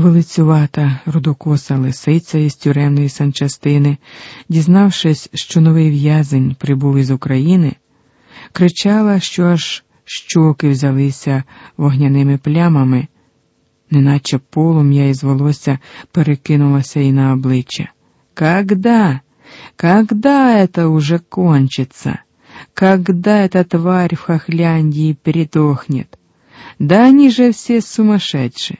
Велицювата рудокоса лисиця із тюремної санчастини, дізнавшись, що новий в'язень прибув із України, кричала, що аж щоки взялися вогняними плямами, неначе полум'я із волосся перекинулося і на обличчя. Когда? Когда это уже кончится? Когда эта тварь в Хохляндии передохнет? Да они же все сумасшедшие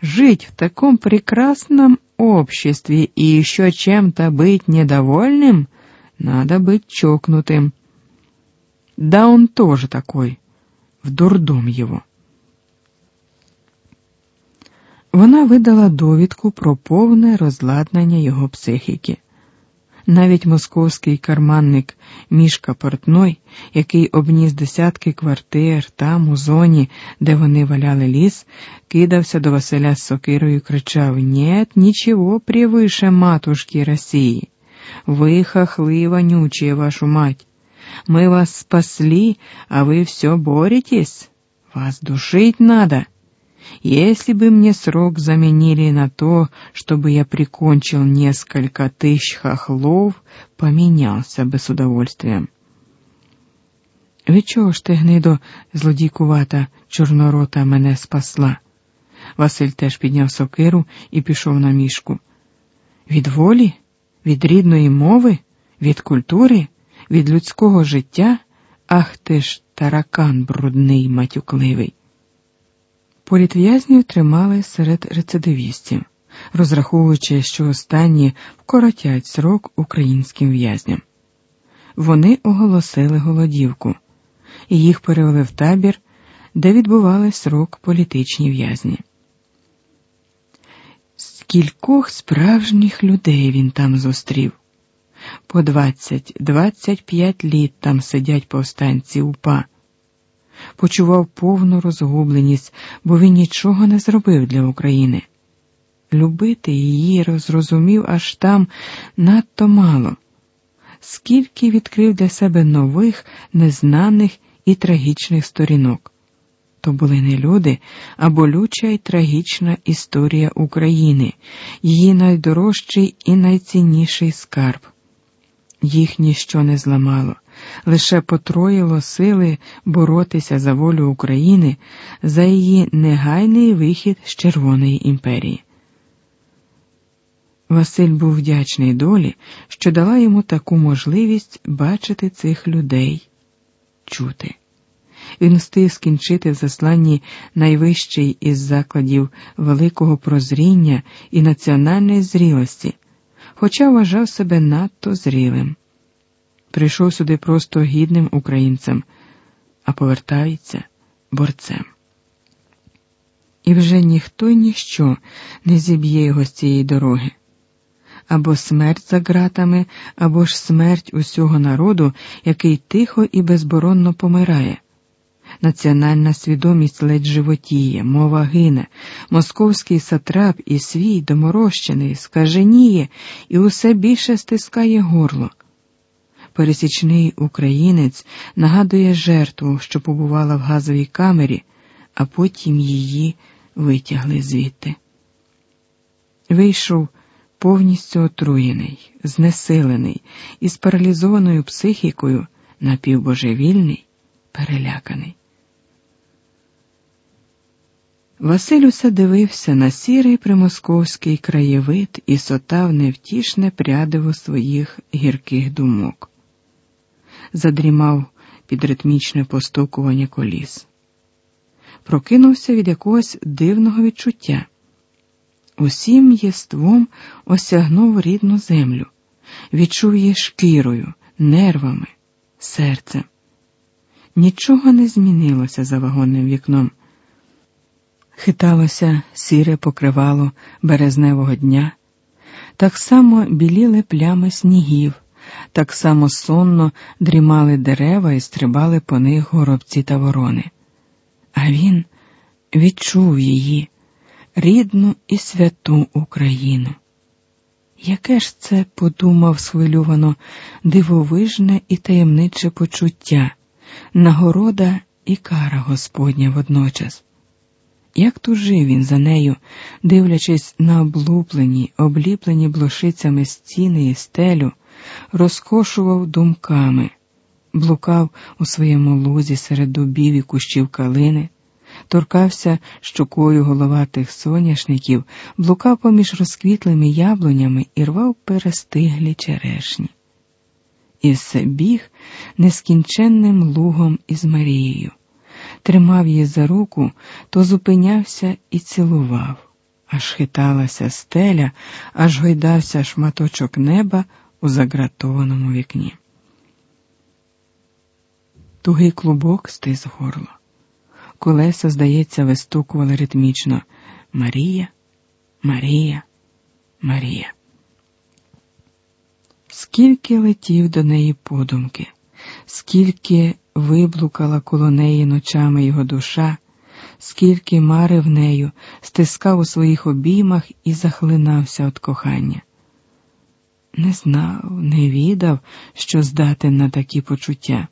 Жить в таком прекрасном обществе и еще чем-то быть недовольным, надо быть чокнутым. Да он тоже такой. В дурдом его. Вона видала довідку про повне розладнання його психіки. Навіть московський карманник Мішка Портной, який обніс десятки квартир там, у зоні, де вони валяли ліс, кидався до Василя з сокирою і кричав: Нет, нічого превыше матушки Росії. Ви хохли вонючие, вашу мать. Мы вас спасли, а вы все боретесь. Вас душить надо. Если бы мне срок заменили на то, чтобы я прикончил несколько тысяч хохлов, поменялся бы с удовольствием. Від чого ж ти, гнидо, злодійкувата, чорнорота мене спасла? Василь теж підняв сокиру і пішов на мішку. Від волі, від рідної мови, від культури, від людського життя, ах ти ж таракан брудний матюкливий. Політв'язнів тримали серед рецидивістів, розраховуючи, що останні вкоротять срок українським в'язням. Вони оголосили голодівку, і їх перевели в табір, де відбували срок політичні в'язні. Скількох справжніх людей він там зустрів. По 20-25 літ там сидять повстанці УПА почував повну розгубленість, бо він нічого не зробив для України. Любити її розрозумів аж там надто мало, скільки відкрив для себе нових, незнаних і трагічних сторінок. То були не люди, а болюча й трагічна історія України, її найдорожчий і найцінніший скарб. Їх ніщо не зламало лише потроїло сили боротися за волю України, за її негайний вихід з Червоної імперії. Василь був вдячний долі, що дала йому таку можливість бачити цих людей, чути. Він встиг скінчити в засланні найвищий із закладів великого прозріння і національної зрілості, хоча вважав себе надто зрілим прийшов сюди просто гідним українцем, а повертається борцем. І вже ніхто й ніщо не зіб'є його з цієї дороги. Або смерть за ґратами, або ж смерть усього народу, який тихо і безборонно помирає. Національна свідомість ледь животіє, мова гине, московський сатрап і свій доморощений скаженіє і усе більше стискає горло пересічний українець нагадує жертву, що побувала в газовій камері, а потім її витягли звідти. Вийшов повністю отруєний, знесилений із паралізованою психікою, напівбожевільний, переляканий. Василь усе дивився на сірий примосковський краєвид і сотав невтішне прядиво своїх гірких думок задрімав під ритмічне постукування коліс. Прокинувся від якогось дивного відчуття. Усім єством осягнув рідну землю, відчув її шкірою, нервами, серцем. Нічого не змінилося за вагонним вікном. Хиталося сіре покривало березневого дня, так само біліли плями снігів так само сонно дрімали дерева і стрибали по них горобці та ворони. А він відчув її, рідну і святу Україну. Яке ж це подумав схвильовано дивовижне і таємниче почуття, нагорода і кара Господня водночас. Як тужив він за нею, дивлячись на облуплені, обліплені блошицями стіни і стелю, розкошував думками, блукав у своєму лузі серед дубів і кущів калини, торкався щокою головатих соняшників, блукав поміж розквітлими яблунями і рвав перестиглі черешні. І все біг нескінченним лугом із Марією тримав її за руку, то зупинявся і цілував, аж хиталася стеля, аж гойдався шматочок неба у загратованому вікні. Тугий клубок стис горло. Колеса, здається, вистукували ритмічно Марія, Марія, Марія. Скільки летів до неї подумки, скільки виблукала коло неї ночами його душа, скільки марив нею, стискав у своїх обіймах і захлинався від кохання. Не знав, не відав, що здатен на такі почуття.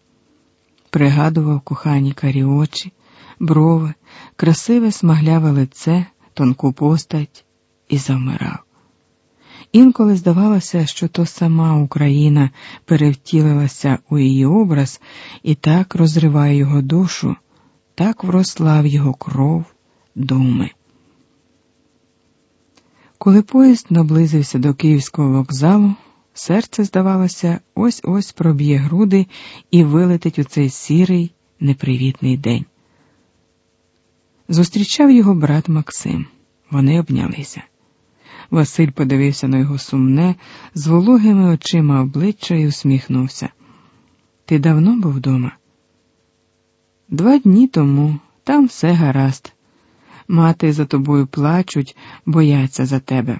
Пригадував кохані карі очі, брови, красиве смагляве лице, тонку постать і завмирав. Інколи здавалося, що то сама Україна перевтілилася у її образ і так розриває його душу, так вросла в його кров, думи. Коли поїзд наблизився до Київського вокзалу, серце, здавалося, ось ось проб'є груди і вилетить у цей сірий, непривітний день. Зустрічав його брат Максим. Вони обнялися. Василь подивився на його сумне, з вологими очима обличчя і усміхнувся. Ти давно був вдома? Два дні тому там все гаразд. Мати за тобою плачуть, бояться за тебе.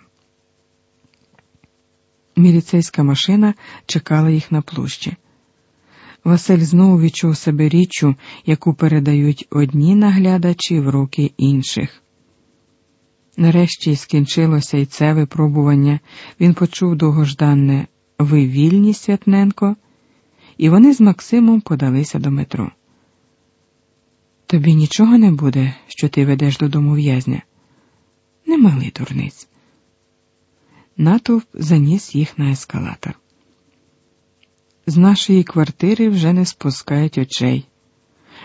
Міліцейська машина чекала їх на площі. Василь знову відчув себе річчю, яку передають одні наглядачі в руки інших. Нарешті скінчилося й це випробування, він почув довгожданне Ви вільні, Святненко, і вони з Максимом подалися до метро. Тобі нічого не буде, що ти ведеш додому в'язня? Не малий дурниць. Натовп заніс їх на ескалатор. З нашої квартири вже не спускають очей.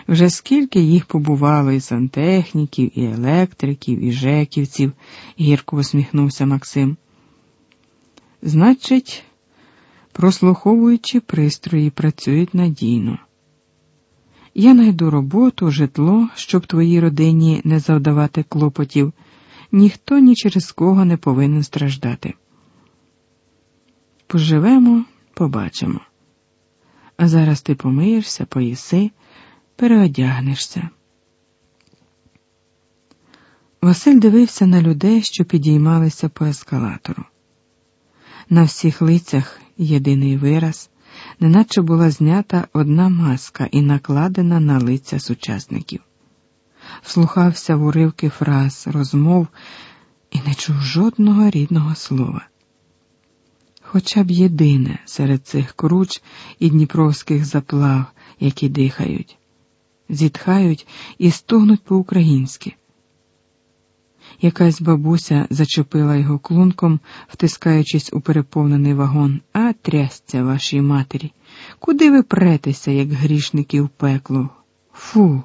Вже скільки їх побувало і сантехніків, і електриків, і жеківців, гірко усміхнувся Максим. Значить, прослуховуючи пристрої, працюють надійно. Я найду роботу, житло, щоб твоїй родині не завдавати клопотів, ніхто ні через кого не повинен страждати. Поживемо, побачимо. А зараз ти помиєшся, поїси переодягнешся. Василь дивився на людей, що підіймалися по ескалатору. На всіх лицях єдиний вираз, неначе була знята одна маска і накладена на лиця сучасників. Вслухався в уривки фраз, розмов і не чув жодного рідного слова. Хоча б єдине серед цих круч і дніпровських заплав, які дихають зітхають і стогнуть по-українськи. Якась бабуся зачепила його клунком, втискаючись у переповнений вагон, а трясця вашій матері. Куди ви претеся, як грішники в пекло? Фу.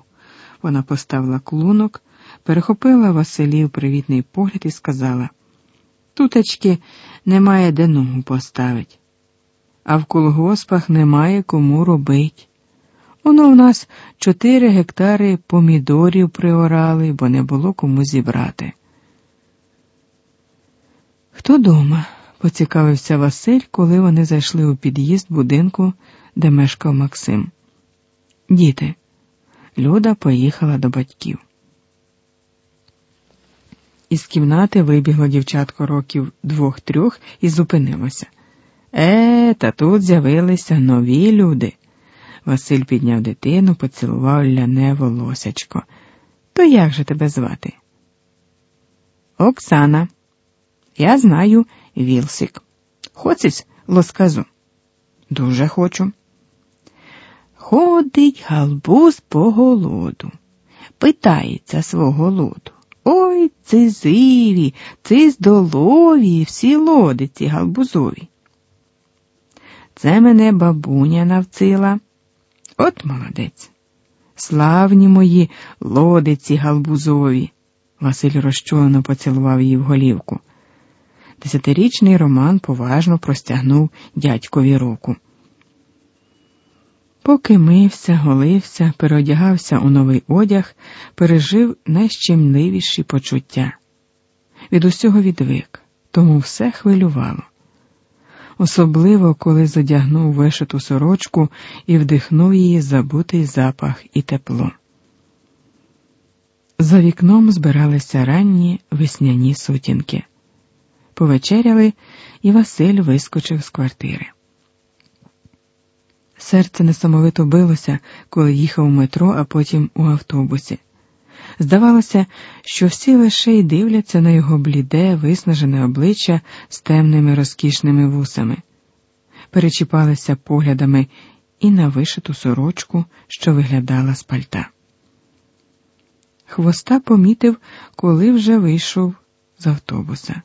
Вона поставила клунок, перехопила Василів привітний погляд і сказала Тутечки немає де ногу поставить, а в колгоспах немає кому робить. Воно в нас чотири гектари помідорів приорали, бо не було кому зібрати. Хто дома? поцікавився Василь, коли вони зайшли у під'їзд будинку, де мешкав Максим. Діти, Люда поїхала до батьків. Із кімнати вибігло дівчатко років двох-трьох і зупинилося. Е, та тут з'явилися нові люди. Василь підняв дитину, поцілував ляне волосячко. То як же тебе звати? Оксана. Я знаю Вілсик. Хочеш лосказу? Дуже хочу. Ходить галбуз по голоду, питається свого лоду. Ой, цизиві, циздолові, всі лодиці галбузові. Це мене бабуня навцила. От молодець. Славні мої лодиці галбузові. Василь розчулено поцілував її в голівку. Десятирічний Роман поважно простягнув дядькові руку. Поки мився, голився, переодягався у новий одяг, пережив найщемливіші почуття. Від усього відвик, тому все хвилювало. Особливо, коли задягнув вишиту сорочку і вдихнув її забутий запах і тепло. За вікном збиралися ранні весняні сутінки. Повечеряли, і Василь вискочив з квартири. Серце несамовито билося, коли їхав у метро, а потім у автобусі. Здавалося, що всі лише й дивляться на його бліде, виснажене обличчя з темними розкішними вусами, перечіпалися поглядами і на вишиту сорочку, що виглядала з пальта. Хвоста помітив, коли вже вийшов з автобуса.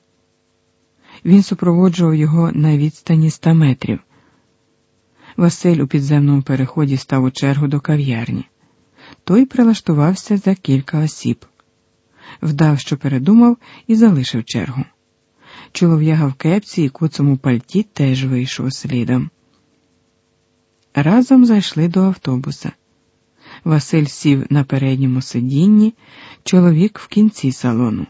Він супроводжував його на відстані ста метрів. Василь у підземному переході став у чергу до кав'ярні. Той прилаштувався за кілька осіб, вдав, що передумав, і залишив чергу. Чолов'яга в кепці і куцому пальті теж вийшов слідом. Разом зайшли до автобуса. Василь сів на передньому сидінні, чоловік в кінці салону.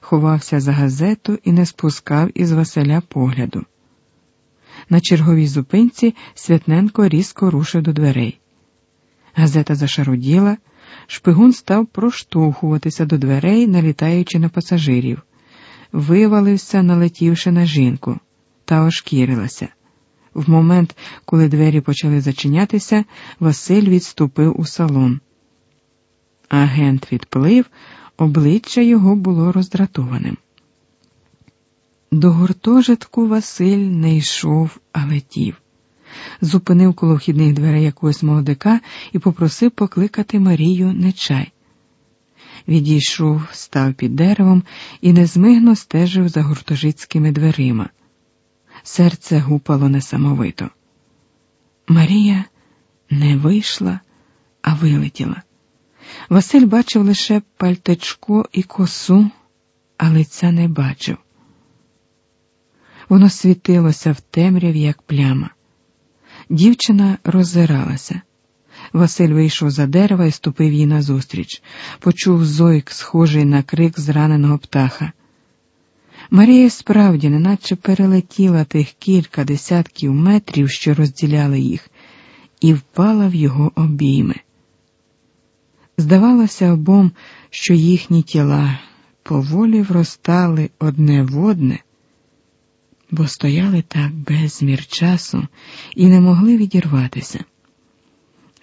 Ховався за газету і не спускав із Василя погляду. На черговій зупинці Святненко різко рушив до дверей. Газета зашаруділа, шпигун став проштовхуватися до дверей, налітаючи на пасажирів, вивалився, налетівши на жінку, та ошкірилася. В момент, коли двері почали зачинятися, Василь відступив у салон. Агент відплив, обличчя його було роздратованим. До гуртожитку Василь не йшов, а летів. Зупинив коло вхідних дверей якогось молодика і попросив покликати Марію Нечай. Відійшов, став під деревом і незмигно стежив за гуртожитськими дверима. Серце гупало несамовито. Марія не вийшла, а вилетіла. Василь бачив лише пальтечко і косу, а лиця не бачив. Воно світилося в темряві, як пляма. Дівчина роззиралася. Василь вийшов за дерева і ступив їй назустріч. Почув зойк, схожий на крик зраненого птаха. Марія справді неначе перелетіла тих кілька десятків метрів, що розділяли їх, і впала в його обійми. Здавалося обом, що їхні тіла поволі вростали одне в одне бо стояли так безмір часу і не могли відірватися.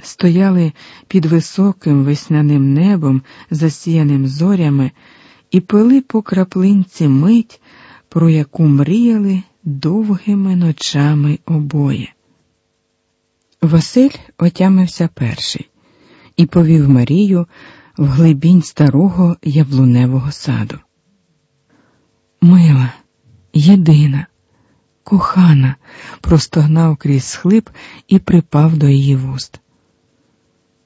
Стояли під високим весняним небом, засіяним зорями, і пили по краплинці мить, про яку мріяли довгими ночами обоє. Василь отямився перший і повів Марію в глибінь старого яблуневого саду. Мила, єдина, Кохана, простогнав крізь схлип і припав до її вуст.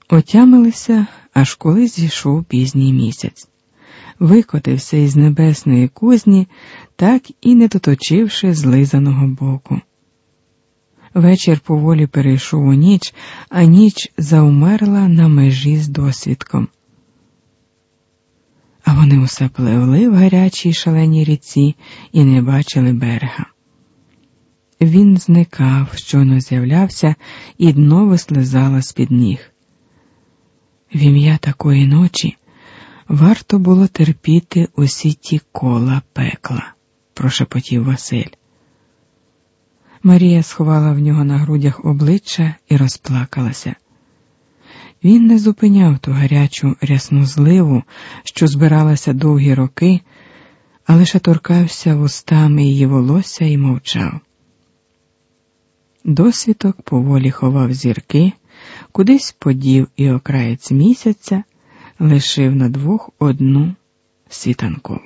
Отямилися, аж коли зійшов пізній місяць, викотився із небесної кузні, так і не доточивши злизаного боку. Вечір поволі перейшов у ніч, а ніч заумерла на межі з досвідком. А вони усе пливли в гарячій шаленій ріці і не бачили берега. Він зникав, щойно з'являвся, і дно вислизало з-під ніг. В ім'я такої ночі варто було терпіти усі ті кола пекла, прошепотів Василь. Марія сховала в нього на грудях обличчя і розплакалася. Він не зупиняв ту гарячу рясну зливу, що збиралася довгі роки, а лише торкався вустами її волосся і мовчав. Досвідок поволі ховав зірки, кудись подів і окраєць місяця, лишив на двох одну світанкову.